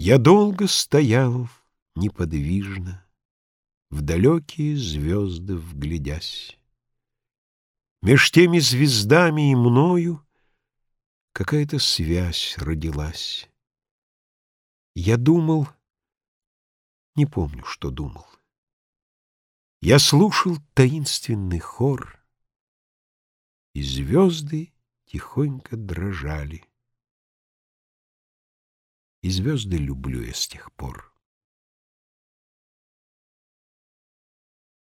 Я долго стоял неподвижно, В далекие звезды вглядясь. Меж теми звездами и мною Какая-то связь родилась. Я думал, не помню, что думал. Я слушал таинственный хор, И звезды тихонько дрожали и звезды люблю я с тех пор.